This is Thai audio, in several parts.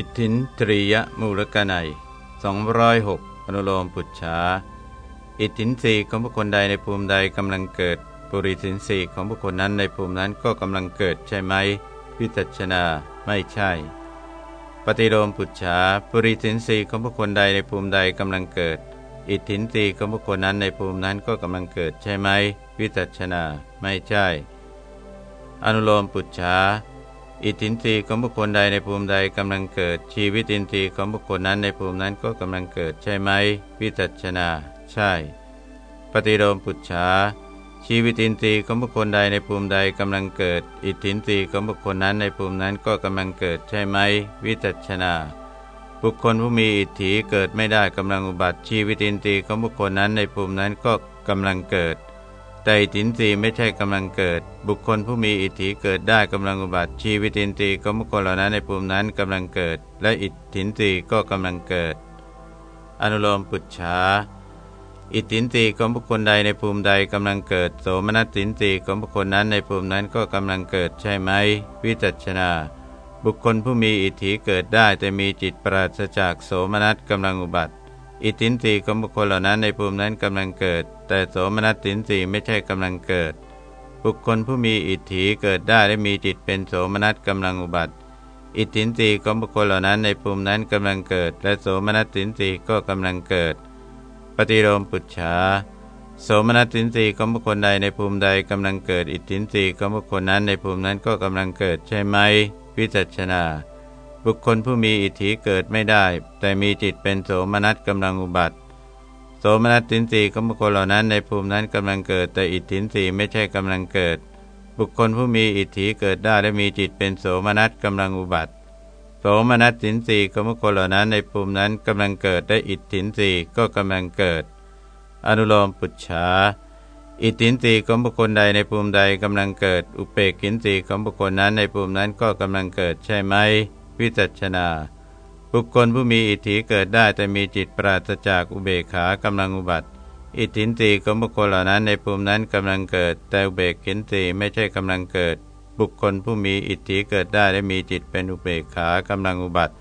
อิทธินตรียมูลกนัย206อนุโลมปุจฉาอิทธินสีของบุคคลใดในภูมิใดกำลังเกิด ปุริสินสีของบุคคลนั้นในภูมินั้นก็กำลังเกิดใช่ไหมวิจัชนาไม่ใช่ ปฏิโลมปุจฉาปุริสินสีของบุคคลใดในภูมิใดกำลังเกิด อิทธินสีของบุคคลนั้นในภูมินั้นก็กำลังเกิดใช่ไหมวิจัชนาไม่ใช่ อนุโลมปุจฉา อิทธินรีของบุคคลใดในภูมิใดกำลังเกิด ชีวิตินทรีย์ของบุคคลนั้นในภูมินั้นก็กำลังเกิดใช่ไหมวิจัชนา ใช่ ปฏิโลมปุจฉาชีวิตินทรีย์ของบุคคลใดในภูมิใดกำลังเกิด อิทธินรีย์ของบุคคลนั้นในภูมินั้นก็กำลังเกิดใช่ไหมวิจัชนา บุคคลผู้มีอิทธิเกิดไม่ได้กำลังอุบัติ ชีวิตินทรีย์ของบุคคลนั้นในภูมินั้นก็กำลังเกิด แต่อิทินรีไม่ใช่กำลังเกิด บุคคลผู้มีอิทธิเกิดได้กำลังอุบัติชีวิตินทรีย์ของบุคคลเหล่านั้นในภูมินั้นกำลังเกิด และอิทธินรีก็กำลังเกิด อนุโลมปุจฉาอิทธินรีของบุคคลใดในภูมิใดกำลังเกิด โสมนัสสินรีของบุคคลนั้นในภูมินั้นก็กำลังเกิดใช่ไหม วิจัชนา บุคคลผู้มีอิทธิเกิดได้แต่มีจิตปราศจากโสมนัสกำลังอุบัติ อิทธินรีของบุคคลเหล่านั้นในภูมินั้นกำลังเกิด แต่โสมนัสสินสีไม่ใช่กำลังเกิด บุคคลผู้มีอิทธิเกิดได้และมีจิตเป็นโสมนัสกำลังอุบัติ อิทธินรีของบุคคลเหล่านั้นในภูมินั้นกำลังเกิด และโสมนัสสินสีก็กำลังเกิด ปฏิโลมปุจฉาโสมนัสสินสีของบุคคลใดในภูมิใดกำลังเกิด อิทธินรีของบุคคลนั้นในภูมินั้นก็กำลังเกิดใช่ไหมวิจัชนา บุคคลผู้มีอิทธิเกิดไม่ได้ แต่มีจิตเป็นโสมนัสกำลังอุบัติ โสมนัสตินสีของบุคคลเหล่านั้นในภูมินั้นกำลังเกิด แต่อิทธินสีไม่ใช่กำลังเกิด บุคคลผู้มีอิทธิเกิดได้และมีจิตเป็นโสมนัสกำลังอุบัติ โสมนัสสินสีของบุคคลเหล่านั้นในภูมินั้นกำลังเกิดได้อิทธินสีก็กำลังเกิด อนุโลมปุจฉาอิทธินสีของบุคคลใดในภูมิใดกำลังเกิด อุเปกินสีของบุคคลนั้นในภูมินั้นก็กำลังเกิดใช่ไหม วิจัชนา บุคคลผู้มีอิทธิเกิดได้แต่มีจิตปราศจากอุเบกขากำลังอุบัติ อิทธินตีของบุคคลเหล่านั้นในภูมินั้นกำลังเกิด แต่อุเบกขินตีไม่ใช่กำลังเกิด บุคคลผู้มีอิทธิเกิดได้และมีจิตเป็นอุเบกขากำลังอุบัติ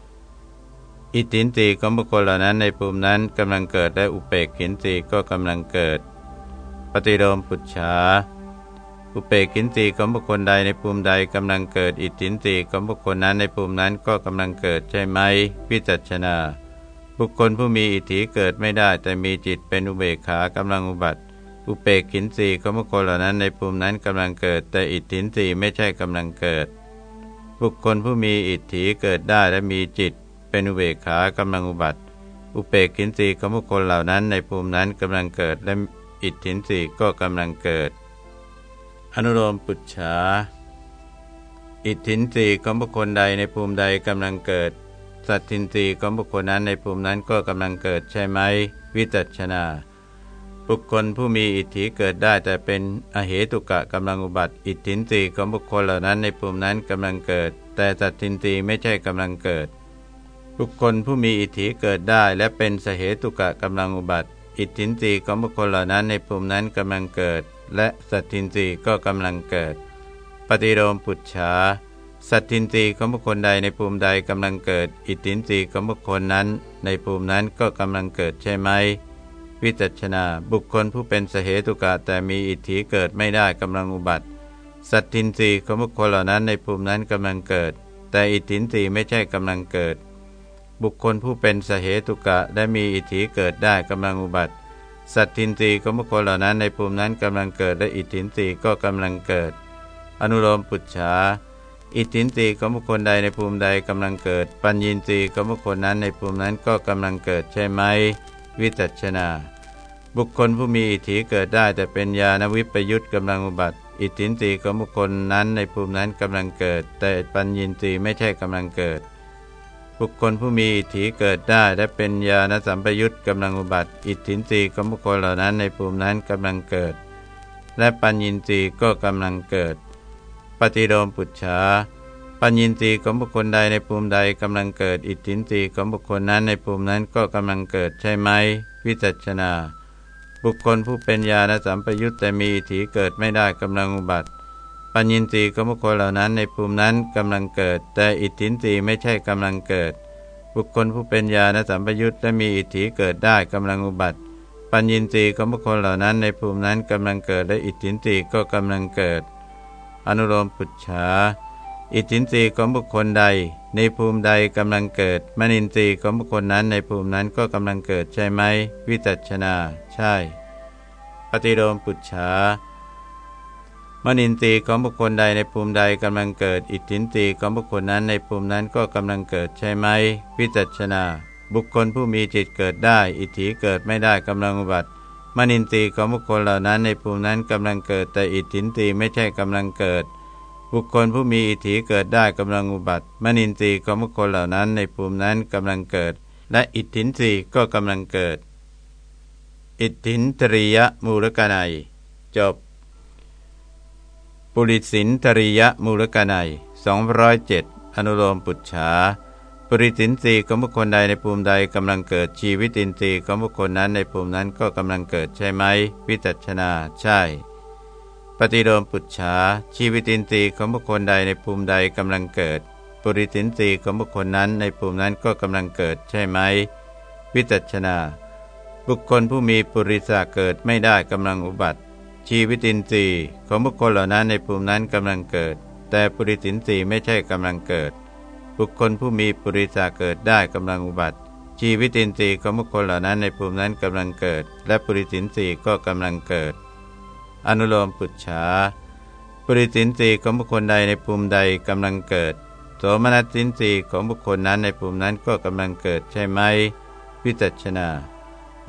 อิทธินตีของบุคคลเหล่านั้นในภูมินั้นกำลังเกิดและอุเบกขินตีก็กำลังเกิด ปฏิโลมปุจฉา อุเปกินตีของบุคคลใดในภูมิใดกำลังเกิด อิทธินตีของบุคคลนั้นในภูมินั้นก็กำลังเกิดใช่ไหมพิจัชนา บุคคลผู้มีอิทธิเกิดไม่ได้ แต่มีจิตเป็นอุเบกขากำลังอุบัติ อุเปกินตีของบุคคลเหล่านั้นในภูมินั้นกำลังเกิด แต่อิทธินตีไม่ใช่กำลังเกิด บุคคลผู้มีอิทธิเกิดได้และมีจิต เป็นอุเบกขากำลังอุบัติ อุเปกินตีของบุคคลเหล่านั้นในภูมินั้นกำลังเกิดและอิทธินตีก็กำลังเกิด อนุโลมปุจฉา อิทธินรีของบุคคลใดในภูมิใดกำลังเกิด สัตทินรีของบุคคลนั้นในภูมินั้นก็กำลังเกิดใช่ไหม วิจัชนา บุคคลผู้มีอิทธิเกิดได้แต่เป็นอเหตุกะกำลังอุบัติ อิทธินรีของบุคคลเหล่านั้นในภูมินั้นกำลังเกิด แต่สัตทินรีไม่ใช่กำลังเกิด บุคคลผู้มีอิทธิเกิดได้และเป็นสเหตุกะกำลังอุบัติ อิทธินรีของบุคคลเหล่านั้นในภูมินั้นกำลังเกิด และสัตทินรีก็กำลังเกิด ปฏิโลมปุจฉาสัตทินรีของบุคคลใดในภูมิใดกำลังเกิด อิทธินรีของบุคคลนั้น ในภูมินั้นก็กำลังเกิดใช่ไหม วิจัชนาบุคคลผู้เป็นสเหตุกะแต่มีอิทธิเกิดไม่ได้กำลังอุบัติ สัตทินรีของบุคคลเหล่านั้นในภูมินั้นกำลังเกิด แต่อิทธินรีไม่ใช่กำลังเกิด บุคคลผู้เป็นสเหตุกะได้มีอิทธิเกิดได้กำลังอุบัติ สัตทินรีของบุคคลเหล่านั้นในภูมินั้นกำลังเกิดและอิทธินรีก็กำลังเกิด อนุโลมปุจฉาอิทธินรีของบุคคลใดในภูมิใดกำลังเกิด ปัญญีรีของบุคคลนั้นในภูมินั้นก็กำลังเกิดใช่ไหม วิจัชนา บุคคลผู้มีอิทธิเกิดได้ แต่เป็นญาณวิปยุตกำลังอุบัติ อิทธินรีของบุคคลนั้นในภูมินั้นกำลังเกิด แต่ปัญญีรีไม่ใช่กำลังเกิด บุคคลผู้มีอิทธิเกิดได้ และเป็นญาณสัมปยุตกำลังอุบัติ อิทธินรีของบุคคลเหล่านั้นในภูมินั้นกำลังเกิด และปัญญินทรีก็กำลังเกิด ปฏิโลมปุจฉาปัญญินทรีของบุคคลใดในภูมิใดกำลังเกิด อิทธินรีของบุคคลนั้นในภูมินั้นก็กำลังเกิดใช่ไหมวิจัชนา บุคคลผู้เป็นญาณสัมปยุตแต่มีอิทธิเกิดไม่ได้กำลังอุบัติ ปัญญินทรีย์ของบุคคลเหล่านั้นในภูมินั้นกำลังเกิด แต่อิทธินทรีย์ไม่ใช่กำลังเกิด บุคคลผู้เป็นญาณสัมปยุตและมีอิทธิเกิดได้กำลังอุบัติ ปัญญินทรีย์ของบุคคลเหล่านั้นในภูมินั้นกำลังเกิดและอิทธินทรีย์ก็กำลังเกิด อนุโลมปุจฉาอิทธินทรีย์ของบุคคลใด ในภูมิใดกำลังเกิดมนินทรีย์ของบุคคลนั้นในภูมินั้นก็กำลังเกิดใช่ไหม วิจัชนา ใช่ ปฏิโลมปุจฉา มนินทรีย์ของบุคคลใดในภูมิใดกำลังเกิด อิทธินทรีย์ของบุคคลนั้นในภูมินั้นก็กำลังเกิดใช่ไหมวิจัชนา บุคคลผู้มีจิตเกิดได้ อิทธิเกิดไม่ได้กำลังอุบัติมนินทรีย์ของบุคคลเหล่านั้นในภูมินั้นกำลังเกิด แต่อิทธินทรีย์ไม่ใช่กำลังเกิด บุคคลผู้มีอิทธิเกิดได้กำลังอุบัติมนินทรีย์ของบุคคลเหล่านั้นในภูมินั้นกำลังเกิด และอิทธินทรีย์ก็กำลังเกิด อิทธินตริยมูลกนัยจบ ปุริสินตริยมูลกนัย207 อนุโลมปุจฉาปริสินทรีย์ของบุคคลใดในภูมิใดกำลังเกิดชีวิตินทรีย์ของบุคคลนั้นในภูมินั้นก็กำลังเกิดใช่ไหม วิจัชนาใช่ ปฏิโลมปุจฉาชีวิตินทรีย์ของบุคคลใดในภูมิใดกำลังเกิด ปุริสินทรีย์ของบุคคลนั้นในภูมินั้นก็กำลังเกิดใช่ไหม วิจัชนา บุคคลผู้มีปุริสาเกิดไม่ได้กำลังอุบัติ ชีวิตินทรีย์ของบุคคลเหล่านั้นในภูมินั้นกำลังเกิด แต่ปุริสินทรีย์ไม่ใช่กำลังเกิด บุคคลผู้มีปุริสาเกิดได้กำลังอุบัติ ชีวิตินทรีย์ของบุคคลเหล่านั้นในภูมินั้นกำลังเกิด และปุริสินทรีย์ก็กำลังเกิด อนุโลมปุจฉาปุริสินสีของบุคคลใดในภูมิใดกำลังเกิดโสมนัสสินสีของบุคคลนั้นในภูมินั้นก็กำลังเกิดใช่ไหมวิจัชนา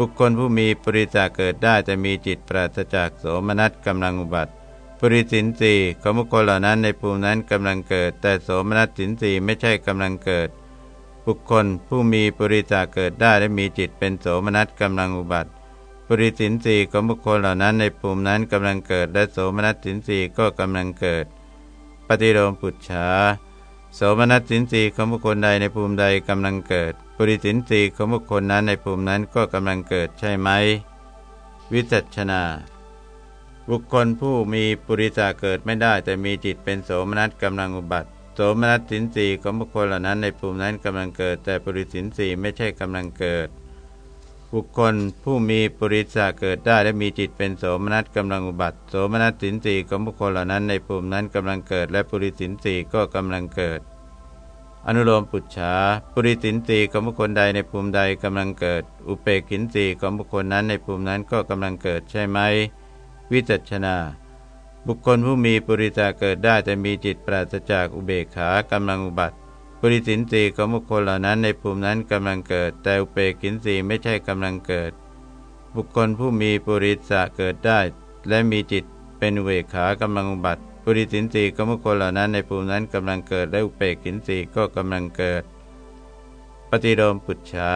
บุคคลผู้มีปริจาเกิดได้แต่มีจิตปราศจากโสมนัสกำลังอุบัติปริสินสีของบุคคลเหล่านั้นในภูมินั้นกำลังเกิด แต่โสมนัสสินสีไม่ใช่กำลังเกิด บุคคลผู้มีปริจาเกิดได้และมีจิตเป็นโสมนัสกำลังอุบัติปริสินสีของบุคคลเหล่านั้นในภูมินั้นกำลังเกิด และโสมนัสสินสีก็กำลังเกิด ปฏิโลมปุจฉา โสมนัสสินสีของบุคคลใดในภูมิใดกำลังเกิดปริสินสีของบุคคลนั้นในภูมินั้นก็กำลังเกิดใช่ไหม วิจัชนา บุคคลผู้มีปุริสาเกิดไม่ได้ แต่มีจิตเป็นโสมนัสกำลังอุบัติ โสมนัสสินสีของบุคคลเหล่านั้นในภูมินั้นกำลังเกิด แต่ปริสินสีไม่ใช่กำลังเกิด บุคคลผู้มีปุริสาเกิดได้และมีจิตเป็นโสมนัสกำลังอุบัติ โสมนัสสินสีของบุคคลเหล่านั้นในภูมินั้นกำลังเกิด และปุริสินสีก็กำลังเกิด อนุโลมปุจฉาปุริสินสีของบุคคลใดในภูมิใดกำลังเกิด อุเปกินสีของบุคคลนั้นในภูมินั้นก็กำลังเกิดใช่ไหม วิจัชนาบุคคลผู้มีปุริสาเกิดได้แต่มีจิตปราศจากอุเบกขากำลังอุบัติ ปริสินสีของบุคคลเหล่านั้นในภูมินั้นกำลังเกิด แต่อุเปกินสีไม่ใช่กำลังเกิด บุคคลผู้มีปุริสะเกิดได้ และมีจิตเป็นเบกขากำลังบัติปุริสินสีของบุคคลเหล่านั้นในภูมินั้นกำลังเกิด และอุเปกินสีก็กำลังเกิด ปฏิโลมปุจฉา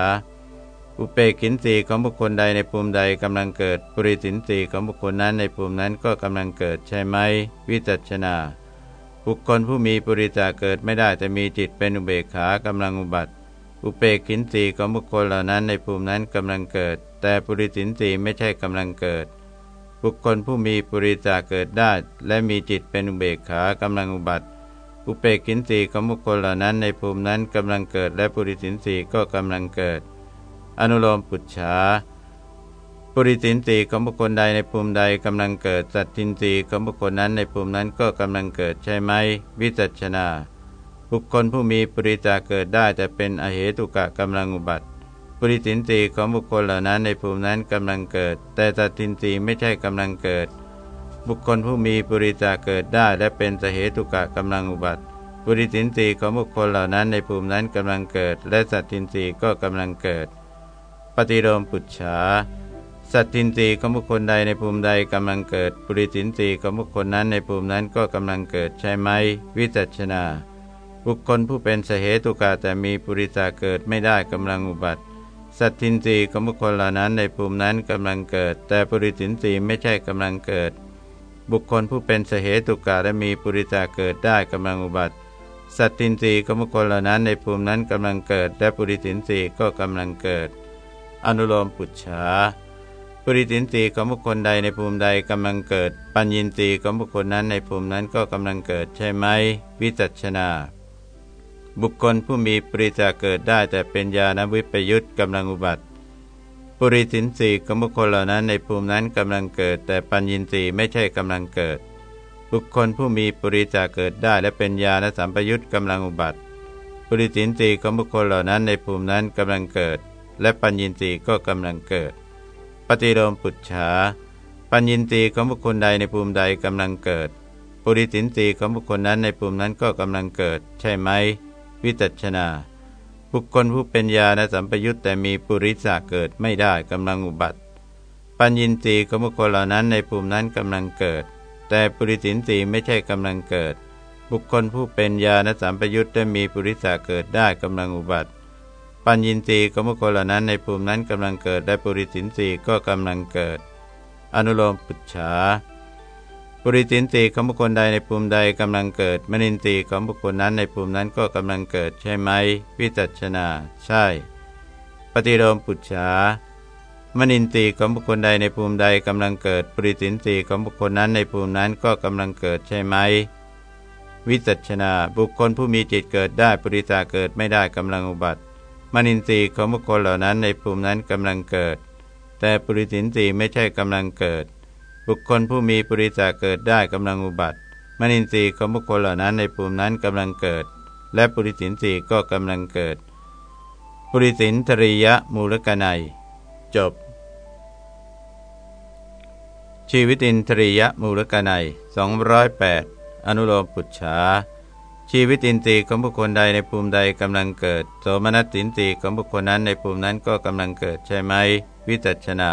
อุเปกินสีของบุคคลใดในภูมิใดกำลังเกิด ปุริสินสีของบุคคลนั้นในภูมินั้นก็กำลังเกิดใช่ไหม วิจัชนา บุคคลผู้มีปุริจาเกิดไม่ได้แต่มีจิตเป็นอุเบกขากำลังอุบัติ อุเปกขินสีของบุคคลเหล่านั้นในภูมินั้นกำลังเกิด แต่ปุริสินสีไม่ใช่กำลังเกิด บุคคลผู้มีปุริจาเกิดได้ และมีจิตเป็นอุเบกขากำลังอุบัติ อุเปกขินสีของบุคคลเหล่านั้นในภูมินั้นกำลังเกิด และปุริสินสีก็กำลังเกิด อนุโลมปุจฉา ปุริสินสีของบุคคลใดในภูมิใดกำลังเกิด สัตทินสีของบุคคลนั้นในภูมินั้นก็กำลังเกิดใช่ไหม วิจัชนา บุคคลผู้มีปุริจาเกิดได้แต่เป็นอเหตุกะกำลังอุบัติปุริสินสีของบุคคลเหล่านั้นในภูมินั้นกำลังเกิด แต่สัตทินสีไม่ใช่กำลังเกิด บุคคลผู้มีปุริจาเกิดได้และเป็นสเหตุกะกำลังอุบัติปุริสินสีของบุคคลเหล่านั้นในภูมินั้นกำลังเกิด และสัตทินสีก็กำลังเกิด ปฏิโลมปุจฉา สัตทินรีของบุคคลใดในภูมิใดกำลังเกิด ปุริสินรีของบุคคลนั้นในภูมินั้นก็กำลังเกิดใช่ไหม วิจัชนา บุคคลผู้เป็นสเหตุกาแต่มีปุริสาเกิดไม่ได้กำลังอุบัติ สัตทินรีของบุคคลเหล่านั้นในภูมินั้นกำลังเกิด แต่ปุริสินรีไม่ใช่กำลังเกิด บุคคลผู้เป็นสเหตุกาและมีปุริสาเกิดได้กำลังอุบัติ สัตทินรีของบุคคลเหล่านั้นในภูมินั้นกำลังเกิด และปุริสินรีก็กำลังเกิด อนุโลมปุจฉา ปริสินสีของบุคคลใดในภูมิใดกำลังเกิด ปัญญินสีของบุคคลนั้นในภูมินั้นก็กำลังเกิดใช่ไหม วิจัชนา บุคคลผู้มีปริจาเกิดได้แต่เป็นญาณวิปยุตกำลังอุบัติปุริสินสีของบุคคลเหล่านั้นในภูมินั้นกำลังเกิด แต่ปัญญินสีไม่ใช่กำลังเกิด บุคคลผู้มีปุริจาเกิดได้และเป็นญาณสัมปยุตกำลังอุบัติปุริสินสีของบุคคลเหล่านั้นในภูมินั้นกำลังเกิด และปัญญินสีก็กำลังเกิด ปฏิโลมปุจฉา ปัญญินสีของบุคคลใดในภูมิใดกำลังเกิด ปุริสินสีของบุคคลนั้นในภูมินั้นก็กำลังเกิด ใช่ไหม วิจัชนา บุคคลผู้เป็นญาณสัมปยุตแต่มีปุริสาเกิดไม่ได้กำลังอุบัติ ปัญญินทรีของบุคคลเหล่านั้นในภูมินั้นกำลังเกิด แต่ปุริสินทรีไม่ใช่กำลังเกิด บุคคลผู้เป็นญาณสัมปยุตได้มีปุริสาเกิดได้กำลังอุบัติ ปัญญินทรีย์ของบุคคลเหล่านั้นในภูมินั้นกำลังเกิดและปุริสินทรีย์ก็กำลังเกิด อนุโลมปุจฉาปุริสินตีของบุคคลใดในภูมิใดกำลังเกิดมนินตีของบุคคลนั้นในภูมินั้นก็กำลังเกิดใช่ไหมวิจัชนา ใช่ ปฏิโลมปุจฉามนินตีของบุคคลใดในภูมิใดกำลังเกิด ปุริสินตีของบุคคลนั้นในภูมินั้นก็กำลังเกิดใช่ไหมวิจัชนา บุคคลผู้มีจิตเกิดได้ ปุริตาเกิดไม่ได้กำลังอุบัติ มนินทรีย์ของบุคคลเหล่านั้นในภูมินั้นกำลังเกิด แต่ปุริสินทรีย์ไม่ใช่กำลังเกิด บุคคลผู้มีปุริจาเกิดได้กำลังอุบัติ มนินทรีย์ของบุคคลเหล่านั้นในภูมินั้นกำลังเกิด และปุริสินทรีย์ก็กำลังเกิด ปุริสินทริยมูลกนัย จบ ชีวิตินทริยมูลกนัย208 อนุโลมปุจฉา ชีวิตินทรีย์ของบุคคลใดในภูมิใดกำลังเกิด โสมนัสสินทรีย์ของบุคคลนั้นในภูมินั้นก็กำลังเกิดใช่ไหม วิจัชนา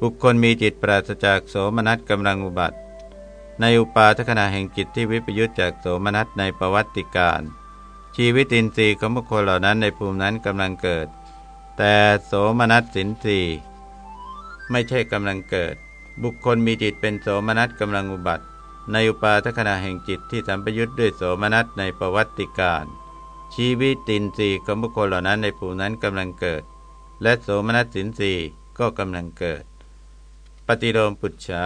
บุคคลมีจิตปราศจากโสมนัสกำลังอุบัติ ในอุปาทขณะแห่งจิตที่วิปยุตจากโสมนัสในประวัติการ ชีวิตินทรีย์ของบุคคลเหล่านั้นในภูมินั้นกำลังเกิด แต่โสมนัสสินทรีย์ไม่ใช่กำลังเกิด บุคคลมีจิตเป็นโสมนัสกำลังอุบัติ ในอุปาทขณะแห่งจิตที่สัมปยุตด้วยโสมนัสในประวัติการชีวิตินทรีย์ของบุคคลเหล่านั้นในภูมินั้นกำลังเกิด และโสมนัสสินทรีย์ก็กำลังเกิด ปฏิโลมปุจฉา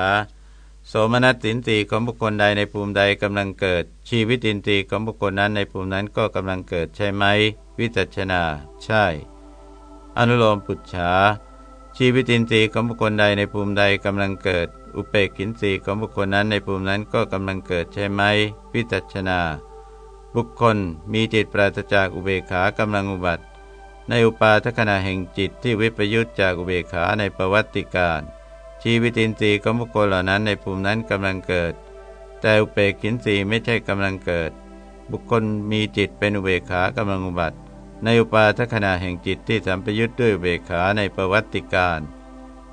โสมนัสสินตีของบุคคลใดในภูมิใดกำลังเกิด ชีวิตินทรีย์ของบุคคลนั้นในภูมินั้นก็กำลังเกิดใช่ไหม วิจัชนา ใช่ อนุโลมปุจฉาชีวิตินทรีย์ของบุคคลใดในภูมิใดกำลังเกิด อุเปกินทรีของบุคคลนั้นในภูมินั้นก็กำลังเกิดใช่ไหมวิจัชนา บุคคลมีจิตปราศจากอุเบกขากำลังอุบัติ ในอุปาทขณะแห่งจิตที่วิปยุตจากอุเบกขาในประวัติการชีวิตินทรีย์ของบุคคลเหล่านั้นในภูมินั้นกำลังเกิด แต่อุเบกินทรีไม่ใช่กำลังเกิด บุคคลมีจิตเป็นอุเบกขากำลังอุบัติ ในอุปาทขณะแห่งจิตที่สัมปยุทธ์ด้วยอุเบกขาในประวัติการ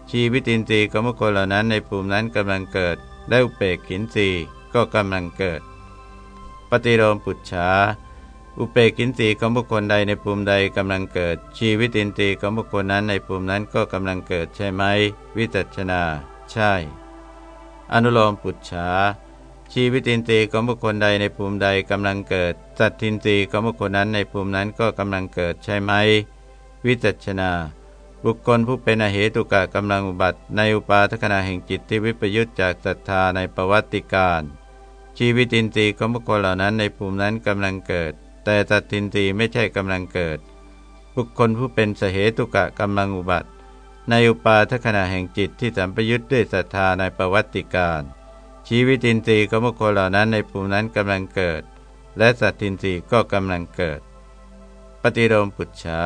ชีวิตินทรีย์ของบุคคลเหล่านั้นในภูมินั้นกำลังเกิดและอุเบกินทรีย์ก็กำลังเกิด ปฏิโลมปุจฉาอุเปกินตีของบุคคลใดในภูมิใดกำลังเกิด ชีวิตินทรีย์ของบุคคลนั้นในภูมินั้นก็กำลังเกิดใช่ไหม วิจัชนา ใช่ อนุโลมปุจฉาชีวิตินทรีย์ของบุคคลใดในภูมิใดกำลังเกิด สัตทินทรีย์ของบุคคลนั้นในภูมินั้นก็กำลังเกิดใช่ไหม วิจัชนา บุคคลผู้เป็นอเหตุกะกำลังอุบัติ ในอุปาทขณะแห่งจิตที่วิปยุตจากศรัทธาในประวัติการ ชีวิตินทรีย์ของบุคคลเหล่านั้นในภูมินั้นกำลังเกิด แต่ตัดทินทรีไม่ใช่กำลังเกิด บุคคลผู้เป็นสเหตุกะกำลังอุบัติ ในอุปาทขณะแห่งจิตที่สัมปยุทธ์ด้วยศรัทธาในประวัติการ ชีวิตินทรีย์ของบุคคลเหล่านั้นในภูมินั้นกำลังเกิด และสัตทินทรีย์ก็กำลังเกิด ปฏิโลมปุจฉา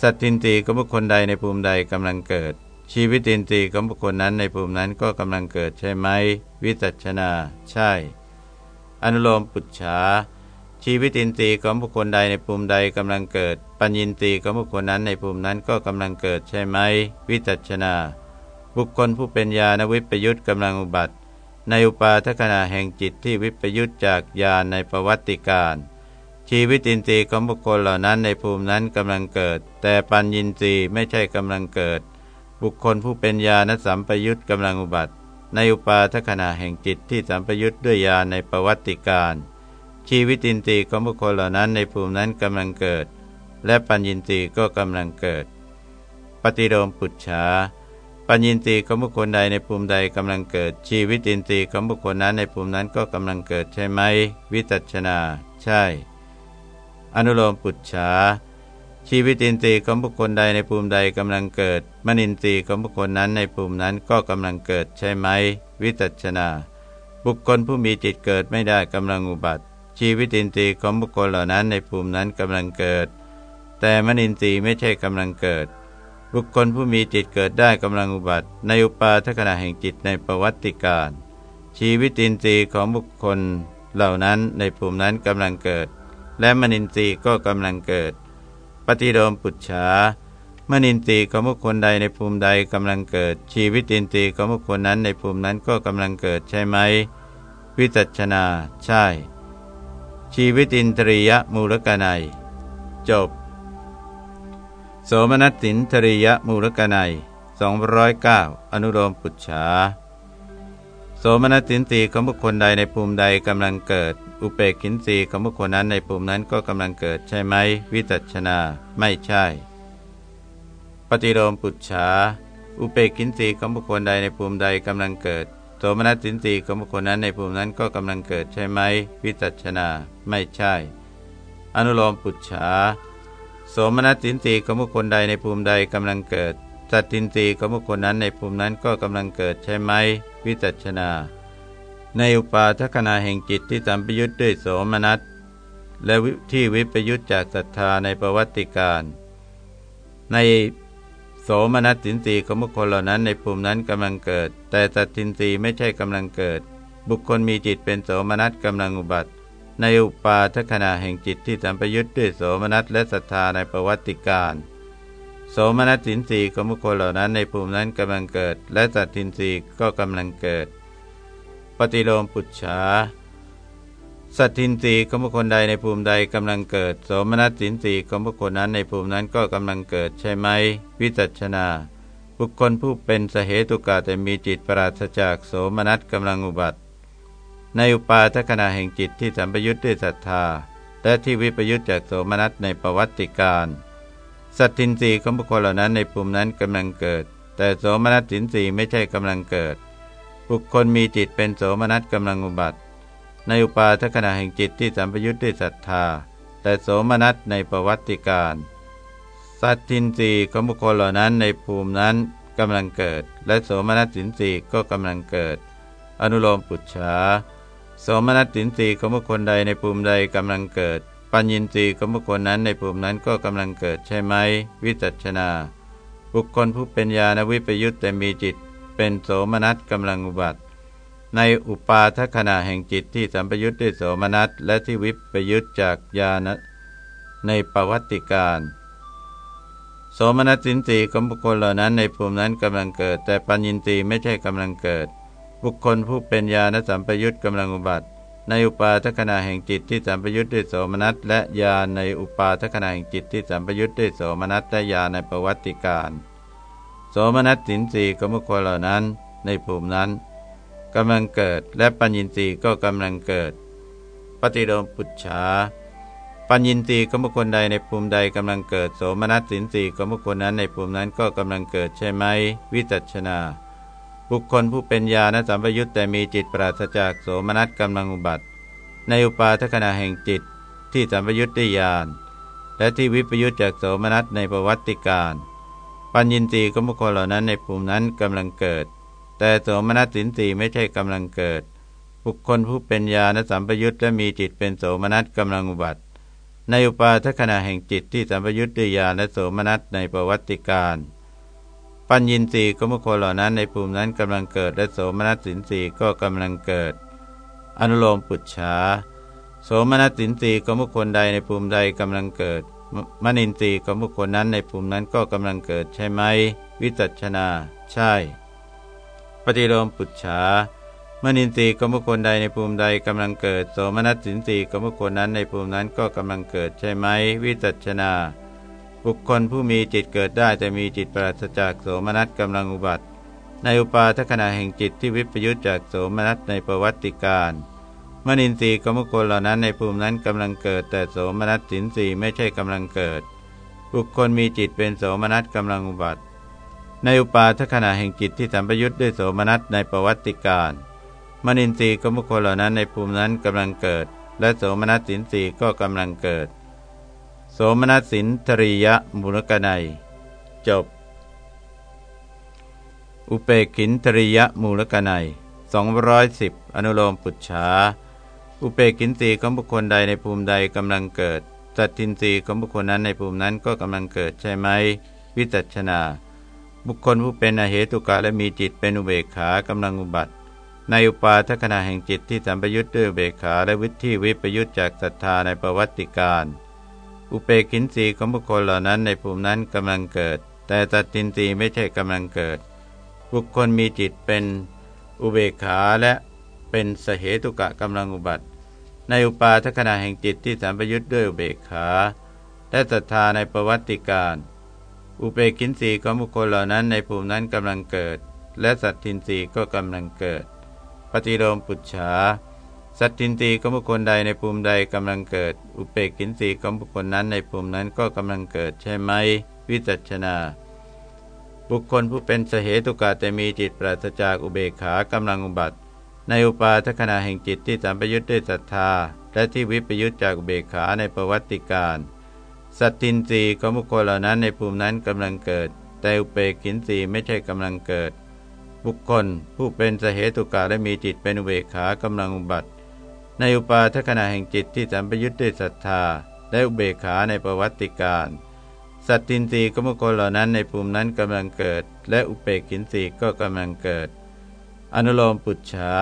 สัตทินทรีของบุคคลใดในภูมิใดกำลังเกิด ชีวิตินทรีย์ของบุคคลนั้นในภูมินั้นก็กำลังเกิดใช่ไหม วิจัชนา ใช่ อนุโลมปุจฉาชีวิตินทรีย์ของบุคคลใดในภูมิใดกำลังเกิด ปัญญินทรีย์ของบุคคลนั้นในภูมินั้นก็กำลังเกิดใช่ไหม วิจัชนา บุคคลผู้เป็นญาณวิปยุตกำลังอุบัติ ในอุปาทขณะแห่งจิตที่วิปยุตจากญาณในประวัติการ ชีวิตินทรีย์ของบุคคลเหล่านั้นในภูมินั้นกำลังเกิด แต่ปัญญินทรีย์ไม่ใช่กำลังเกิด บุคคลผู้เป็นญาณสัมปยุตกำลังอุบัติ ในอุปาทขณะแห่งจิตที่สัมปยุตด้วยญาณในประวัติการ ชีวิตินทรีย์ของบุคคลเหล่านั้นในภูมินั้นกำลังเกิด และปัญญินทรีย์ก็กำลังเกิด ปฏิโลมปุจฉาปัญญินทรีย์ของบุคคลใดในภูมิใดกำลังเกิด ชีวิตินทรีย์ของบุคคลนั้นในภูมินั้นก็กำลังเกิดใช่ไหม วิจัชนา ใช่ อนุโลมปุจฉาชีวิตินทรีย์ของบุคคลใดในภูมิใดกำลังเกิด มนินทรีย์ของบุคคลนั้นในภูมินั้นก็กำลังเกิดใช่ไหม วิจัชนา บุคคลผู้มีจิตเกิดไม่ได้กำลังอุบัติ ชีวิตินทรีย์ของบุคคลเหล่านั้นในภูมินั้นกำลังเกิด แต่มนินทรีย์ไม่ใช่กำลังเกิด บุคคลผู้มีจิตเกิดได้กำลังอุบัติ ในอุปาทขณะแห่งจิตในประวัติการ ชีวิตินทรีย์ของบุคคลเหล่านั้นในภูมินั้นกำลังเกิด และมนินทรีย์ก็กำลังเกิด ปฏิโดมปุจฉามนินทรีย์ของบุคคลใดในภูมิใดกำลังเกิด ชีวิตินทรีย์ของบุคคลนั้นในภูมินั้นก็กำลังเกิดใช่ไหม วิจัชนา ใช่ ชีวิตินทรียมูลกนัย จบ โสมนัสสินทริยมูลกนัย209 อนุโลมปุจฉาโสมนัสสินสีของบุคคลใดในภูมิใดกำลังเกิด อุเปกขินสีของบุคคลนั้นในปุ่มนั้นก็กำลังเกิดใช่ไหม วิจัชนา ไม่ใช่ ปฏิโลมปุจฉา อุเปกขินสีของบุคคลใดในภูมิใดกำลังเกิดโสมนัสสินสีของบุคคลนั้นในภูมินั้นก็กำลังเกิดใช่ไหม วิจัชนา ไม่ใช่ อนุโลมปุจฉา โสมนัสสินสีของบุคคลใดในภูมิใดกำลังเกิดสัตตินสีของบุคคลนั้นในภูมินั้นก็กำลังเกิดใช่ไหม วิจัชนา ในอุปาทคณาแห่งจิตที่สัมปยุทธ์ด้วยโสมนัสและที่วิปยุทธจากศรัทธาในประวัติการ ในโสมนัสสินสีของบุคคลเหล่านั้นในภูมินั้นกำลังเกิด แต่สัตทินสีไม่ใช่กำลังเกิด บุคคลมีจิตเป็นโสมนัสกำลังอุบัติ ในอุปาทขณะแห่งจิตที่สัมปยุทธ์ด้วยโสมนัสและศรัทธาในประวัติการโสมนัสสินสีของบุคคลเหล่านั้นในภูมินั้นกำลังเกิด และสัตทินสีก็กำลังเกิด ปฏิโลมปุจฉาสัตทินรีของบุคคลใดในภูมิใดกำลังเกิด โสมนัสสินสีของบุคคลนั้นในภูมินั้นก็กำลังเกิดใช่ไหม วิจัชนา บุคคลผู้เป็นสเหตุกาแต่มีจิตปราศจากโสมนัสกำลังอุบัติ ในอุปาทขณะแห่งจิตที่สัมปยุทธ์ด้วยศรัทธา และที่วิปยุทธจากโสมนัสในประวัติการสัตทินรีของบุคคลเหล่านั้นในภูมินั้นกำลังเกิด แต่โสมนัสสินสีไม่ใช่กำลังเกิด บุคคลมีจิตเป็นโสมนัสกำลังอุบัติ ในอุปาทขณะแห่งจิตที่สัมปยุทธ์ด้วยศรัทธา แต่โสมนัสในประวัติการสัตทินรีของบุคคลเหล่านั้นในภูมินั้นกำลังเกิด และโสมนัสสินสีก็กำลังเกิด อนุโลมปุจฉาโสมนัสสินสีของบุคคลใดในภูมิใดกำลังเกิด ปัญญินรีของบุคคลนั้นในภูมินั้นก็กำลังเกิดใช่ไหม วิจัชนา บุคคลผู้เป็นญาณวิปยุทธ์แต่มีจิต เป็นโสมนัสกำลังอุบัติ ในอุปาทขณะแห่งจิตที่สัมปยุทธ์ด้วยโสมนัสและที่วิปยุทธจากญาณในประวัติการโสมนัสสินสีของบุคคลเหล่านั้นในภูมินั้นกำลังเกิด แต่ปัญญินตีไม่ใช่กำลังเกิด บุคคลผู้เป็นญาณสัมปยุทธ์กำลังอุบัติ ในอุปาทขณะแห่งจิตที่สัมปยุทธ์ด้วยโสมนัสและญาณในอุปาทขณะแห่งจิตที่สัมปยุทธ์ด้วยโสมนัสและญาณในประวัติการ สมนัสสินสีของบุคคลเหล่านั้น ในภูมินั้นกำลังเกิดและปัญญินทรีย์ก็กำลังเกิด ปฏิโลมปุจฉาปัญญินทรีย์ของบุคคลใดในภูมิใดกำลังเกิด โสมนัสสินสีของบุคคลนั้นในภูมินั้นก็กำลังเกิดใช่ไหม วิจัชนา บุคคลผู้เป็นญาณสัมปยุตแต่มีจิตปราศจากโสมนัสกำลังอุบัติ ในอุปาทขณะแห่งจิตที่สัมปยุตได้ญาณและที่วิปยุตจากโสมนัสในประวัติการ ปัญญินทรีย์ของบุคคลเหล่านั้นในภูมินั้นกำลังเกิด แต่โสมนัสสินทรีย์ไม่ใช่กำลังเกิด บุคคลผู้เป็นญาณสัมปยุตและมีจิตเป็นโสมนัสกำลังอุบัติ ในอุปาทขณะแห่งจิตที่สัมปยุตด้วยญาณและโสมนัสในประวัติการปัญญินทรีย์ของบุคคลเหล่านั้นในภูมินั้นกำลังเกิด และโสมนัสสินทรีย์ก็กำลังเกิด อนุโลมปุจฉาโสมนัสสินทรีย์ของบุคคลใดในภูมิใดกำลังเกิด มนินทรีย์ของบุคคลนั้นในภูมินั้นก็กำลังเกิดใช่ไหม วิจัชนา ใช่ ปฏิโลมปุจฉามนินทรีย์ของบุคคลใดในภูมิใดกำลังเกิด โสมนัสสินทรีย์ของบุคคลนั้นในภูมินั้นก็กำลังเกิดใช่ไหม วิจัชนา บุคคลผู้มีจิตเกิดได้แต่มีจิตปราศจากโสมนัสกำลังอุบัติ ในอุปาทขณะแห่งจิตที่วิปยุตจากโสมนัสในประวัติการ มนินทรีย์ของบุคคลเหล่านั้นในภูมินั้นกำลังเกิด แต่โสมนัสสินสีไม่ใช่กำลังเกิด บุคคลมีจิตเป็นโสมนัสกำลังอุบัติ ในอุปาทขณะแห่งจิตที่สัมปยุทธ์ด้วยโสมนัสในประวัติการมนินทรีย์ของบุคคลเหล่านั้นในภูมินั้นกำลังเกิด และโสมนัสสินสีก็กำลังเกิด โสมนัสสินทริยมูลกนัยจบ อุเปกินทริยมูลกนัย210 อนุโลมปุจฉา อุเปกินสีของบุคคลใดในภูมิใดกำลังเกิด สัตทินรีของบุคคลนั้นในภูมินั้นก็กำลังเกิดใช่ไหม วิจัชนา บุคคลผู้เป็นอเหตุกะและมีจิตเป็นอุเบกขากำลังอุบัติ ในอุปาทขณะแห่งจิตที่สัมปยุทธ์ด้วยเบกขาและวิธีวิปยุทธจากศรัทธาในประวัติการอุเปกินสีของบุคคลเหล่านั้นในภูมินั้นกำลังเกิด แต่ตัดตินรีไม่ใช่กำลังเกิด บุคคลมีจิตเป็นอุเบกขาและ เป็นสเหตุกะกำลังอุบัติ ในอุปาทขณะแห่งจิตที่สัมปยุทธ์ด้วยอุเบกขา และศรัทธาในประวัติการอุเบกินสีของบุคคลเหล่านั้นในภูมินั้นกำลังเกิด และสัตทินรีก็กำลังเกิด ปฏิโลมปุจฉาสัตทินรีของบุคคลใดในภูมิใดกำลังเกิด อุเบกินสีของบุคคลนั้นในภูมินั้นก็กำลังเกิดใช่ไหม วิจัชนา บุคคลผู้เป็นสเหตุกะแต่มีจิตปราศจากอุเบกขากำลังอุบัติ ในอุปาทขณะแห่งจิตที่สัมปยุทธ์ด้วยศรัทธา และที่วิปยุทธจากเบกขาในประวัติการสัตตินรีของบุคคลเหล่านั้นในภูมินั้นกำลังเกิด แต่อุเปกินรีไม่ใช่กำลังเกิด บุคคลผู้เป็นสเหตุกาและมีจิตเป็นอุเบกขากำลังอุบัติ ในอุปาทขณะแห่งจิตที่สัมปยุทธ์ด้วยศรัทธา และอุเบกขาในประวัติการสัตตินรีของบุคคลเหล่านั้นในภูมินั้นกำลังเกิด และอุเปกินรีก็กำลังเกิด อนุโลมปุจฉา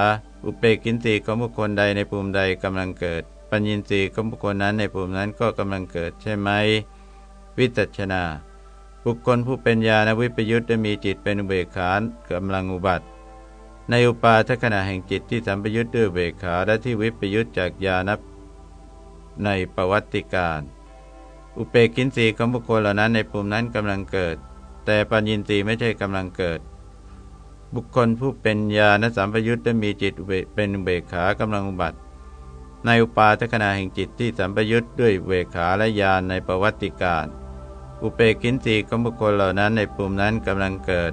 อุเปกินตีของบุคคลใดในภูมิใดกำลังเกิด ปัญญินตีของบุคคลนั้นในภูมินั้นก็กำลังเกิดใช่ไหม วิจัชนา บุคคลผู้เป็นญาณวิปยุทธ์มีจิตเป็นอุเบกขากำลังอุบัติ ในอุปาทขณะแห่งจิตที่สัมปยุทธ์ด้วยเบกขาและที่วิปยุทธ์จากญาณในประวัติการอุเปกินสีของบุคคลเหล่านั้นในภูมินั้นกำลังเกิด แต่ปัญญินตีไม่ใช่กำลังเกิด บุคคลผู้เป็นญาณสัมปยุทธ์ได้มีจิตเป็นเบกขากำลังอุบัติในอุปาทขณะแห่งจิตที่สัมปยุทธ์ด้วยเวขาและญาณในประวัติการอุเปกินสีของบุคคลเหล่านั้นในภูมินั้นกำลังเกิด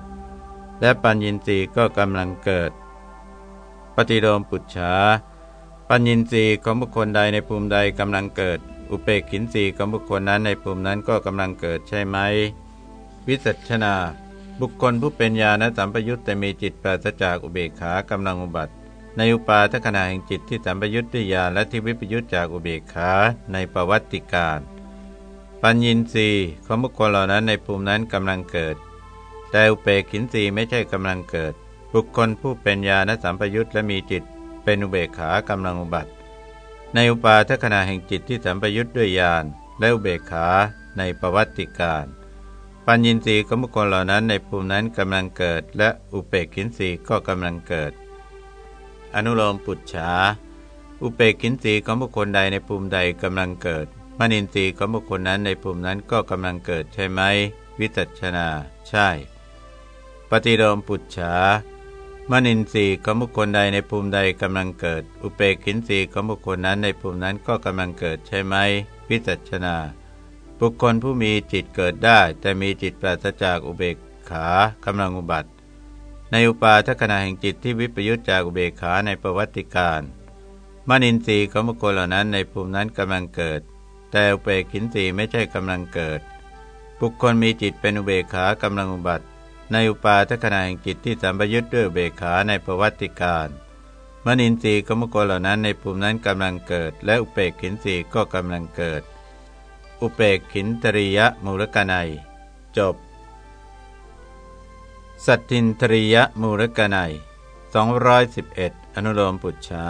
และปัญญินสีก็กำลังเกิด ปฏิโลมปุจฉาปัญญินสีของบุคคลใดในภูมิใดกำลังเกิด อุเปกินสีของบุคคลนั้นในภูมินั้นก็กำลังเกิดใช่ไหม วิสัชนา บุคคลผู้เป็นญาณสัมปยุตแต่มีจิตปราศจากอุเบกขากำลังอุบัติ ในอุปาทขณะแห่งจิตที่สัมปยุตด้วยญาณและที่วิปยุตจากอุเบกขาในประวัติการปัญญินรีของบุคคลเหล่านั้นในภูมินั้นกำลังเกิด แต่อุเปกินรีไม่ใช่กำลังเกิด บุคคลผู้เป็นญาณสัมปยุตและมีจิต เป็นอุเบกขากำลังอุบัติ ในอุปาทขณะแห่งจิตที่สัมปยุตด้วยญาณและอุเบกขาในประวัติการ ปัญญินทรีย์ของบุคคลเหล่านั้นในภูมินั้นกำลังเกิด และอุเปกินทรีย์ก็กำลังเกิด อนุโลมปุจฉาอุเปกินทรีย์ของบุคคลใดในภูมิใดกำลังเกิดมณินทรีย์ของบุคคลนั้นในภูมินั้นก็กำลังเกิดใช่ไหม วิจัชนา ใช่ ปฏิโลมปุจฉามณินทรีย์ของบุคคลใดในภูมิใดกำลังเกิด อุเปกินทรีย์ของบุคคลนั้นในภูมินั้นก็กำลังเกิดใช่ไหม วิจัชนา บุคคลผู้มีจิตเกิดได้ แต่มีจิตปราศจากอุเบกขากำลังอุบัติ ในอุปาทขณะแห่งจิตที่วิปยุตจากอุเบกขาในประวัติการมนินทรีย์ของบุคคลเหล่านั้นในภูมินั้นกำลังเกิด แต่อุเบกินทรีย์ไม่ใช่กำลังเกิด บุคคลมีจิตเป็นอุเบกขากำลังอุบัติ ในอุปาทขณะแห่งจิตที่สัมปยุตด้วยอุเบกขาในประวัติการมนินทรีย์ของบุคคลเหล่านั้นในภูมินั้นกำลังเกิด และอุเบกินทรีย์ก็กำลังเกิด อุเปกขินตริยมูลกนัย จบ สัตทินตริยมูลกนัย211 อนุโลมปุจฉา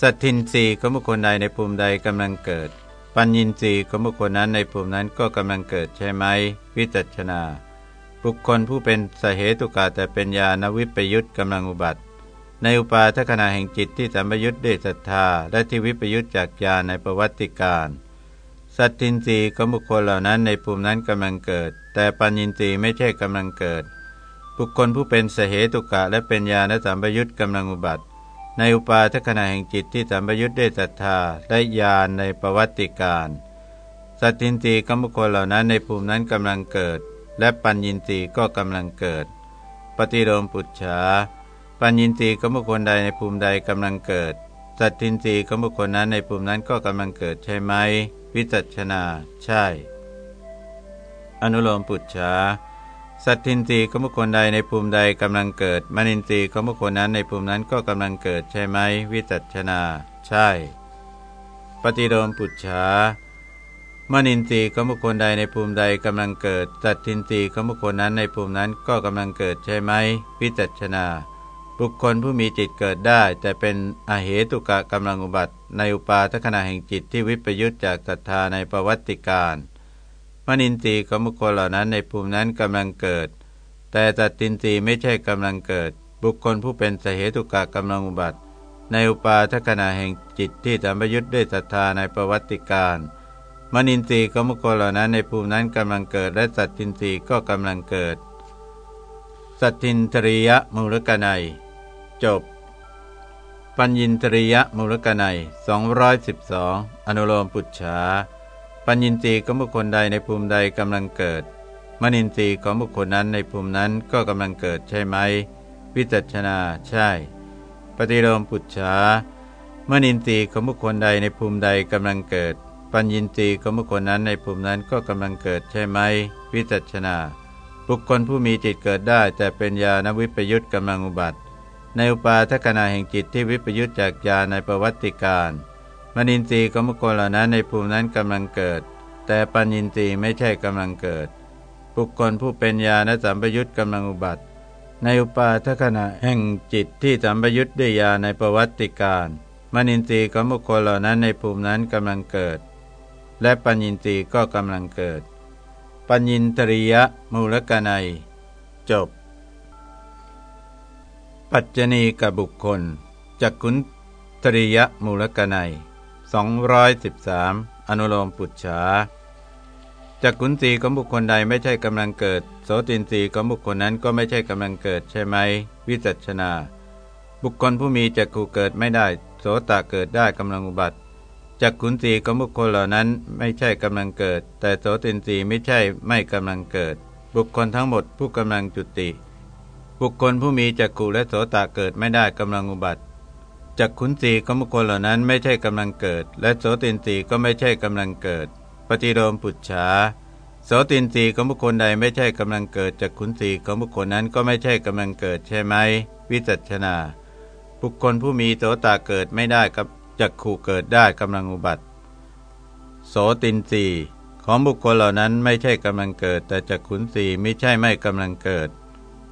สัตทินสีของบุคคลใดในภูมิใดกำลังเกิด ปัญญินสีของบุคคลนั้นในภูมินั้นก็กำลังเกิดใช่ไหม วิจัชนา บุคคลผู้เป็นสเหตุกาแต่เป็นญาณวิปยุตกำลังอุบัติ ในอุปาทขณะแห่งจิตที่สัมยุตด้วยศรัทธา และที่วิปยุตจากญาณในประวัติการ สัตทินรีของบุคคลเหล่านั้นในภูมินั้นกำลังเกิด แต่ปัญญินรียไม่ใช่กำลังเกิด บุคคลผู้เป็นเสเหตุกะและเป็นญาณสัมปยุตกำลังอุบัติ ในอุปาทขณะแห่งจิตที่สัมปยุตได้ศรัทธาและญาณในประวัติการสัตทินรีของบุคคลเหล่านั้นในภูมินั้นกำลังเกิด และปัญญินรียก็กำลังเกิด ปฏิโลมปุจฉาปัญญินรียของบุคคลใดในภูมิใดกำลังเกิด สัตทินรีของบุคคลนั้นในภูมินั้นก็กำลังเกิดใช่ไหม วิจัชนา ใช่ อนุโลมปุจฉาสัตทินรีของบุคคลใดในภูมิใดกำลังเกิดมนินทรีย์ของบุคคลนั้นในภูมินั้นก็กำลังเกิดใช่ไหม วิจัชนา ใช่ ปฏิโลมปุจฉามนินทรีย์ของบุคคลใดในภูมิใดกำลังเกิดสัตทินรีของบุคคลนั้นในภูมินั้นก็กำลังเกิดใช่ไหม วิจัชนา บุคคลผู้มีจิตเกิดได้ แต่เป็นอเหตุกะกำลังอุบัติ ในอุปาทขณะแห่งจิตที่วิปยุตจากศรัทธาในประวัติการมนินทรีย์ของบุคคลเหล่านั้นในภูมินั้นกำลังเกิด แต่ตัดตินทรีย์ไม่ใช่กำลังเกิด บุคคลผู้เป็นสเหตุกะกำลังอุบัติ ในอุปาทขณะแห่งจิตที่สัมยุตด้วยศรัทธาในประวัติการมนินทรีย์ของบุคคลเหล่านั้นในภูมินั้นกำลังเกิด และสัตตินทรีย์ก็กำลังเกิด สัตตินตริยมูลกนัย จบ ปัญญินตริยมูลกนัย212 อนุโลมปุจฉาปัญญินทรีย์ของบุคคลใดในภูมิใดกำลังเกิด มนินทรีย์ของบุคคลนั้นในภูมินั้นก็กำลังเกิดใช่ไหม วิจัชนาใช่ ปฏิโลมปุจฉามนินทรีย์ของบุคคลใดในภูมิใดกำลังเกิด ปัญญินทรีย์ของบุคคลนั้นในภูมินั้นก็กำลังเกิดใช่ไหม วิจัชนา บุคคลผู้มีจิตเกิดได้แต่เป็นญาณวิปยุตกำลังอุบัติ ในอุปาทขณะแห่งจิตที่วิปยุตจากญาในประวัติการมนินทรีย์ของบุคคลเหล่านั้นในภูมินั้นกำลังเกิด แต่ปัญญินทรีย์ไม่ใช่กำลังเกิด บุคคลผู้เป็นญาณสัมปยุตกำลังอุบัติ ในอุปาทขณะแห่งจิตที่สัมปยุตด้วยญาในประวัติการมนินทรีย์ของบุคคลเหล่านั้นในภูมินั้นกำลังเกิด และปัญญินทรีย์ก็กำลังเกิด ปัญญินตริยมูลกนัย จบ ปัจจณีกับบุคคลจักขุนตริยมูลกนัย213 อนุโลมปุจฉาจากขุนสีของบุคคลใดไม่ใช่กำลังเกิด โสตินสีของบุคคลนั้นก็ไม่ใช่กำลังเกิดใช่ไหม วิจัชนา บุคคลผู้มีจักขู่เกิดไม่ได้ โสตเกิดได้กำลังอุบัติจากขุนสีของบุคคลเหล่านั้นไม่ใช่กำลังเกิด แต่โสตินสีไม่ใช่ไม่กำลังเกิด บุคคลทั้งหมดผู้กำลังจุติ บุคคลผู้มีจักขู่และโสตเกิดไม่ได้กำลังอุบัติจักขุนสีของบุคคลเหล่านั้นไม่ใช่กำลังเกิด และโสตินสีก็ไม่ใช่กำลังเกิด ปฏิโลมปุจฉาโสตินสีของบุคคลใดไม่ใช่กำลังเกิดจักขุนสีของบุคคลนั้นก็ไม่ใช่กำลังเกิดใช่ไหมวิจัชนา บุคคลผู้มีโสตาเกิดไม่ได้กับจักขู่เกิดได้กำลังอุบัติ โสตินสีของบุคคลเหล่านั้นไม่ใช่กำลังเกิด แต่จักขุนสีไม่ใช่ไม่กำลังเกิด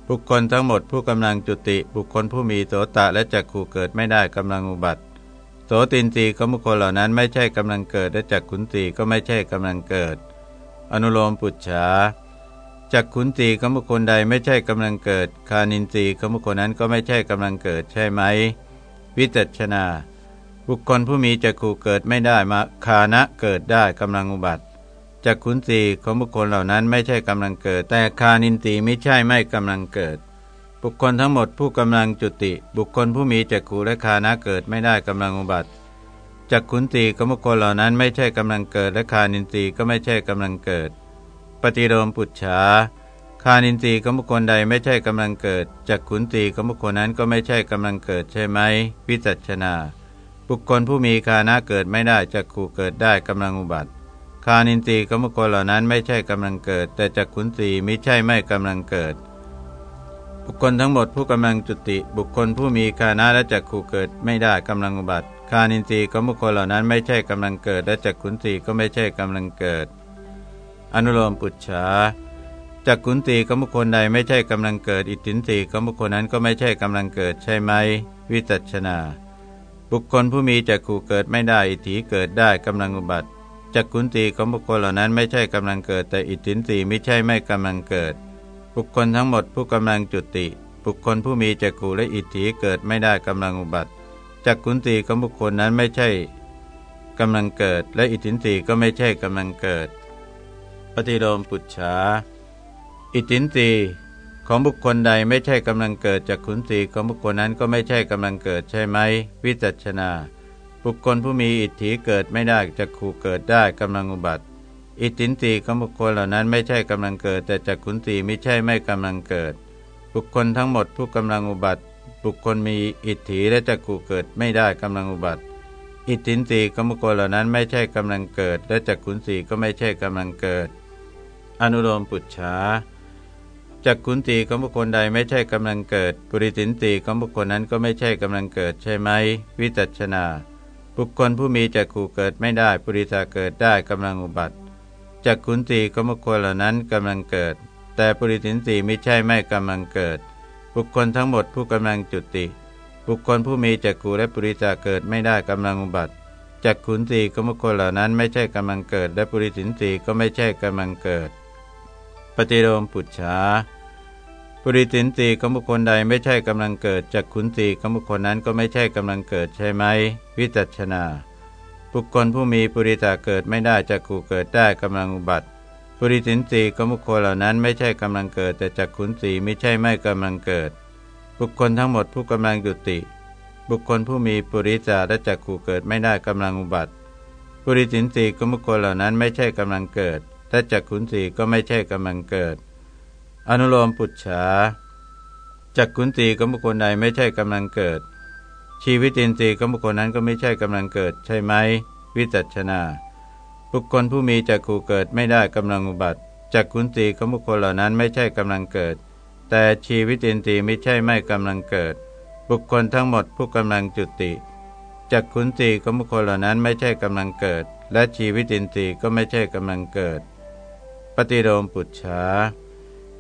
บุคคลทั้งหมดผู้กำลังจุติ บุคคลผู้มีโสตะและจักขู่เกิดไม่ได้กำลังอุบัติโสตินทรีย์ของบุคคลเหล่านั้นไม่ใช่กำลังเกิดและจักขุนตีก็ไม่ใช่กำลังเกิด อนุโลมปุจฉาจักขุนตีของบุคคลใดไม่ใช่กำลังเกิด คานินทรีย์ของบุคคลนั้นก็ไม่ใช่กำลังเกิดใช่ไหม วิจัชนา บุคคลผู้มีจักขู่เกิดไม่ได้มาคานะเกิดได้กำลังอุบัติ จักขุนสีของบุคคลเหล่านั้นไม่ใช่กำลังเกิด แต่คานินตีไม่ใช่ไม่กำลังเกิด บุคคลทั้งหมดผู้กำลังจุติ บุคคลผู้มีจักขุและคานะเกิดไม่ได้กำลังอุบัติจักขุนตีของบุคคลเหล่านั้นไม่ใช่กำลังเกิด และคานินตีก็ไม่ใช่กำลังเกิด ปฏิโลมปุจฉาคานินตีของบุคคลใดไม่ใช่กำลังเกิดจักขุนตีของบุคคลนั้นก็ไม่ใช่กำลังเกิดใช่ไหมวิจัชนา บุคคลผู้มีคานะเกิดไม่ได้จักขู่เกิดได้กำลังอุบัติ คานินทรีย์ของบุคคลเหล่านั้นไม่ใช่กำลังเกิด แต่จักขุนสีไม่ใช่ไม่กำลังเกิด บุคคลทั้งหมดผู้กำลังจุติ บุคคลผู้มีคานะและจักขู่เกิดไม่ได้กำลังอุบัติคานินทรีย์ของบุคคลเหล่านั้นไม่ใช่กำลังเกิด และจักขุนสีก็ไม่ใช่กำลังเกิด อนุโลมปุจฉาจักขุนสีของบุคคลใดไม่ใช่กำลังเกิด อิทธินสีของบุคคลนั้นก็ไม่ใช่กำลังเกิดใช่ไหม วิจัชนา บุคคลผู้มีจักขู่เกิดไม่ได้ อิทธิเกิดได้กำลังอุบัติ จักขุนตีของบุคคลเหล่านั้นไม่ใช่กำลังเกิด แต่อิทธินตีไม่ใช่ไม่กำลังเกิด บุคคลทั้งหมดผู้กำลังจุติ บุคคลผู้มีจักขูและอิทธิเกิดไม่ได้กำลังอุบัติจักขุนตีของบุคคลนั้นไม่ใช่กำลังเกิด และอิทธินตีก็ไม่ใช่กำลังเกิด ปฏิโลมปุจฉาอิทธินตีของบุคคลใดไม่ใช่กำลังเกิดจากขุนตีของบุคคลนั้นก็ไม่ใช่กำลังเกิดใช่ไหม วิจัชนา บุคคลผู้มีอิทธิเกิดไม่ได้จะขู่เกิดได้กำลังอุบัติ อิทธินตีของบุคคลเหล่านั้นไม่ใช่กำลังเกิด แต่จักขุนตีไม่ใช่ไม่กำลังเกิด บุคคลทั้งหมดผู้กำลังอุบัติ บุคคลมีอิทธิและจักขู่เกิดไม่ได้กำลังอุบัติ อิทธินสีของบุคคลเหล่านั้นไม่ใช่กำลังเกิด และจักขุนสีก็ไม่ใช่กำลังเกิด อนุโลมปุจฉาจักขุนสีของบุคคลใดไม่ใช่กำลังเกิด ปุริสินสีของบุคคลนั้นก็ไม่ใช่กำลังเกิดใช่ไหม วิจัชนา บุคคลผู้มีจักขู่เกิดไม่ได้ปุริสาเกิดได้กำลังอุบัติจักขุนสีของบุคคลเหล่านั้นกำลังเกิด แต่ปุริสินสีไม่ใช่ไม่กำลังเกิด บุคคลทั้งหมดผู้กำลังจุติ บุคคลผู้มีจักขูและปุริสาเกิดไม่ได้กำลังอุบัติจักขุนสีของบุคคลเหล่านั้นไม่ใช่กำลังเกิด และปุริสินสีก็ไม่ใช่กำลังเกิด ปฏิโลมปุจฉา ปุริสินสีของบุคคลใดไม่ใช่กำลังเกิดจากขุนสีของบุคคลนั้นก็ไม่ใช่กำลังเกิดใช่ไหม วิจัชนา บุคคลผู้มีปุริตาเกิดไม่ได้จากขู่เกิดได้กำลังอุบัติปุริสินสีของบุคคลเหล่านั้นไม่ใช่กำลังเกิดแต่จากขุนสีไม่ใช่ไม่กำลังเกิด บุคคลทั้งหมดผู้กำลังยุติ บุคคลผู้มีปุริจาและจากขู่เกิดไม่ได้กำลังอุบัติปุริสินสีของบุคคลเหล่านั้นไม่ใช่กำลังเกิดแต่จากขุนสีก็ไม่ใช่กำลังเกิด อนุโลมปุจฉาจักขุนตีของบุคคลใดไม่ใช่กำลังเกิด ชีวิตินทรีย์ของบุคคลนั้นก็ไม่ใช่กำลังเกิด ใช่ไหม วิจัชนา บุคคลผู้มีจักขู่เกิดไม่ได้กำลังอุบัติจักขุนตีของบุคคลเหล่านั้นไม่ใช่กำลังเกิด แต่ชีวิตินทรีย์ไม่ใช่ไม่กำลังเกิด บุคคลทั้งหมดผู้กำลังจุติจักขุนตีของบุคคลเหล่านั้นไม่ใช่กำลังเกิด และชีวิตินทรีย์ก็ไม่ใช่กำลังเกิด ปฏิโลมปุจฉา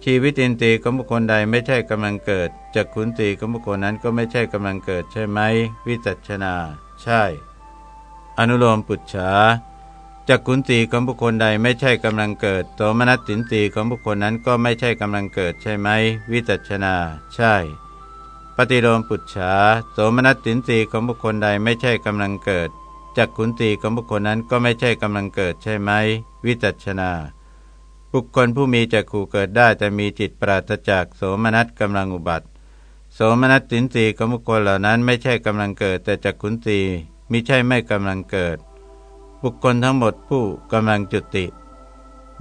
ชีวิตินทรีย์ของบุคคลใดไม่ใช่กำลังเกิดจักขุนตีของบุคคลนั้นก็ไม่ใช่กำลังเกิดใช่ไหม วิจัชนา ใช่ อนุโลมปุจฉาจักขุนตีของบุคคลใดไม่ใช่กำลังเกิดโสมนัสสินตีของบุคคลนั้นก็ไม่ใช่กำลังเกิดใช่ไหม วิจัชนา ใช่ ปฏิโลมปุจฉาโสมนัสสินตีของบุคคลใดไม่ใช่กำลังเกิดจักขุนตีของบุคคลนั้นก็ไม่ใช่กำลังเกิดใช่ไหม วิจัชนา บุคคลผู้มีจักขู่เกิดได้แต่มีจิตปราศจากโสมนัสกำลังอุบัติ โสมนัสสินสีของบุคคลเหล่านั้นไม่ใช่กำลังเกิด แต่จักขุนสีมิใช่ไม่กำลังเกิด บุคคลทั้งหมดผู้กำลังจุติ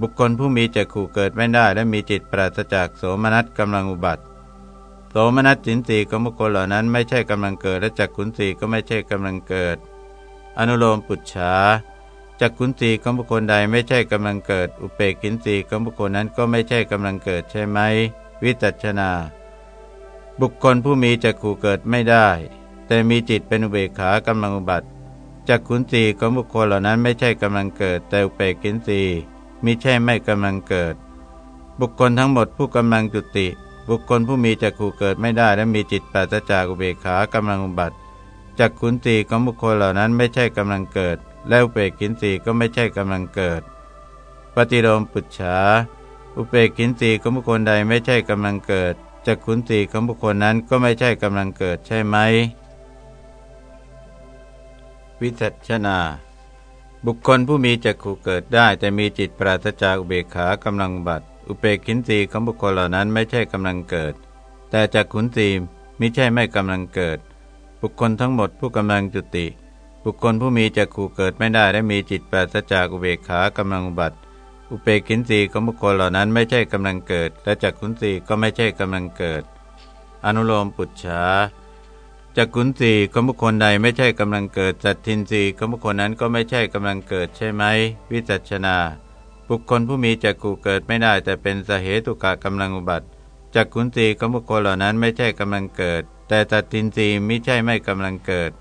บุคคลผู้มีจักขู่เกิดไม่ได้ และมีจิตปราศจากโสมนัสกำลังอุบัติ โสมนัสสินสีของบุคคลเหล่านั้นไม่ใช่กำลังเกิด และจักขุนสีก็ไม่ใช่กำลังเกิด อนุโลมปุจฉา จักขุนสีของบุคคลใดไม่ใช่กำลังเกิด อุเปกินสีของบุคคลนั้นก็ไม่ใช่กำลังเกิดใช่ไหม วิตัชนา บุคคลผู้มีจักขู่เกิดไม่ได้ แต่มีจิตเป็นอุเบกขากำลังอุบัติจักขุนสีของบุคคลเหล่านั้นไม่ใช่กำลังเกิด แต่อุเปกินสีมิใช่ไม่กำลังเกิด บุคคลทั้งหมดผู้กำลังจุติ บุคคลผู้มีจักขู่เกิดไม่ได้ และมีจิตปราศจากอุเบกขากำลังอุบัติจักขุนสีของบุคคลเหล่านั้นไม่ใช่กำลังเกิด และอุเบกินสีก็ไม่ใช่กำลังเกิด ปฏิโลมปุจฉา อุเบกินสีของบุคคลใดไม่ใช่กำลังเกิดจักขุนสีของบุคคลนั้นก็ไม่ใช่กำลังเกิดใช่ไหม วิจัชนา บุคคลผู้มีจักขู่เกิดได้ แต่มีจิตปราศจากอุเบกขากำลังบัตอุเบกินสีของบุคคลเหล่านั้นไม่ใช่กำลังเกิด แต่จักขุนสีมิใช่ไม่กำลังเกิด บุคคลทั้งหมดผู้กำลังจุติ บุคคลผู้มีจักขู่เกิดไม่ได้และมีจิตปราศจากอุเบกขากำลังบัติ อุเบกินสีของบุคคลเหล่านั้นไม่ใช่กำลังเกิด และจักขุนสีก็ไม่ใช่กำลังเกิด อนุโลมปุจฉาจักขุนสีของบุคคลใดไม่ใช่กำลังเกิดจัตทินสีของบุคคลนั้นก็ไม่ใช่กำลังเกิดใช่ไหม วิจัชนา บุคคลผู้มีจักขู่เกิดไม่ได้ แต่เป็นสเหตุกะกำลังอุบัติจักขุนสีของบุคคลเหล่านั้นไม่ใช่กำลังเกิด แต่จัตทินสีไม่ใช่ไม่กำลังเกิด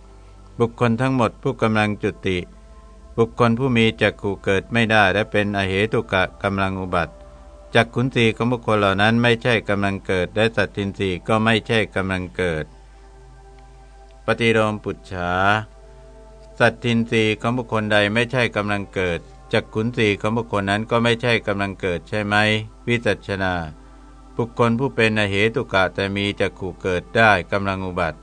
บุคคลทั้งหมดผู้กำลังจุติ บุคคลผู้มีจักขู่เกิดไม่ได้และเป็นอเหตุกะกำลังอุบัติจักขุนสีของบุคคลเหล่านั้นไม่ใช่กำลังเกิด และสัตทินสีก็ไม่ใช่กำลังเกิด ปฏิโลมปุจฉาสัตทินสีของบุคคลใดไม่ใช่กำลังเกิดจักขุนสีของบุคคลนั้นก็ไม่ใช่กำลังเกิดใช่ไหมวิจัชนา บุคคลผู้เป็นอเหตุกะแต่มีจักขู่เกิดได้กำลังอุบัติ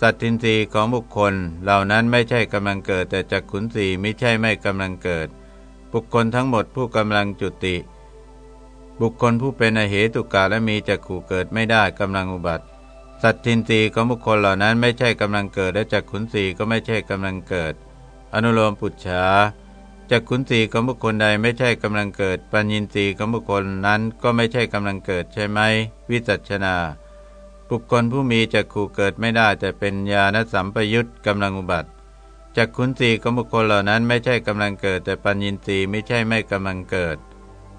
สัตทินรีของบุคคลเหล่านั้นไม่ใช่กำลังเกิด แต่จักขุนสีไม่ใช่ไม่กำลังเกิด บุคคลทั้งหมดผู้กำลังจุติ บุคคลผู้เป็นอเหตุกาและมีจักขู่เกิดไม่ได้กำลังอุบัติ สัตทินรีของบุคคลเหล่านั้นไม่ใช่กำลังเกิด และจักขุนสีก็ไม่ใช่กำลังเกิด อนุโลมปุจฉาจักขุนสีของบุคคลใดไม่ใช่กำลังเกิด ปัญญินสีของบุคคลนั้นก็ไม่ใช่กำลังเกิดใช่ไหมวิจัชนา บุคคลผู้มีจักขู่เกิดไม่ได้แต่เป็นญาณสัมปยุตกำลังอุบัติจักขุนสีของบุคคลเหล่านั้นไม่ใช่กำลังเกิด แต่ปัญญินรีไม่ใช่ไม่กำลังเกิด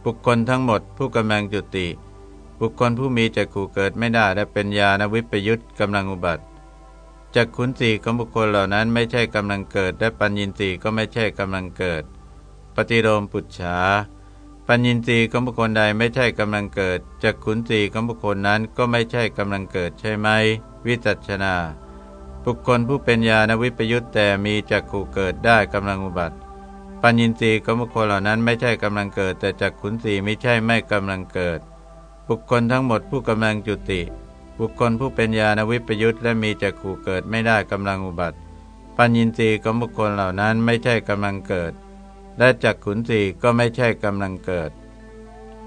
บุคคลทั้งหมดผู้กำลังจุติ บุคคลผู้มีจักขู่เกิดไม่ได้และเป็นญาณวิปยุตกำลังอุบัติจักขุนสีของบุคคลเหล่านั้นไม่ใช่กำลังเกิด และปัญญินรีก็ไม่ใช่กำลังเกิด ปฏิโลมปุจฉา ปัญญินทรีย์ของบุคคลใดไม่ใช่กำลังเกิดจักขุนสีของบุคคลนั้นก็ไม่ใช่กำลังเกิดใช่ไหม วิจัชนา บุคคลผู้เป็นญาณวิปยุตแต่มีจักขู่เกิดได้กำลังอุบัติ ปัญญินทรีย์ของบุคคลเหล่านั้นไม่ใช่กำลังเกิด แต่จักขุนสีไม่ใช่ไม่กำลังเกิด บุคคลทั้งหมดผู้กำลังจุติ บุคคลผู้เป็นญาณวิปยุตและมีจักขู่เกิดไม่ได้กำลังอุบัติ ปัญญินทรีย์ของบุคคลเหล่านั้นไม่ใช่กำลังเกิด และจักขุนสีก็ไม่ใช่กำลังเกิด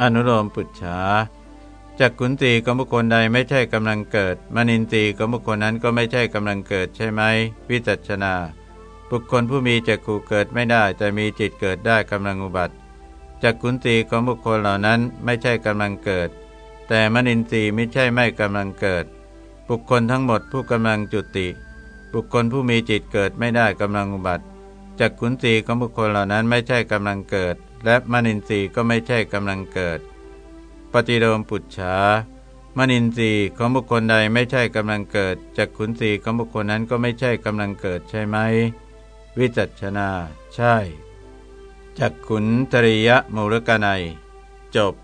อนุโลมปุจฉาจักขุนตีของบุคคลใดไม่ใช่กำลังเกิด มนินตีของบุคคลนั้นก็ไม่ใช่กำลังเกิดใช่ไหม วิจัชนา บุคคลผู้มีจักขู่เกิดไม่ได้ แต่มีจิตเกิดได้กำลังอุบัติจักขุนตีของบุคคลเหล่านั้นไม่ใช่กำลังเกิด แต่มนินทรีย์ไม่ใช่ไม่กำลังเกิด บุคคลทั้งหมดผู้กำลังจุติ บุคคลผู้มีจิตเกิดไม่ได้กำลังอุบัติ จักขุนตีของบุคคลเหล่านั้นไม่ใช่กำลังเกิด และมนินทรีย์ก็ไม่ใช่กำลังเกิด ปฏิโลมปุจฉามนินทรีย์ของบุคคลใดไม่ใช่กำลังเกิดจากขุนสีของบุคคลนั้นก็ไม่ใช่กำลังเกิดใช่ไหม วิจัชนา ใช่จากขุนตริยมูลกนัย จบ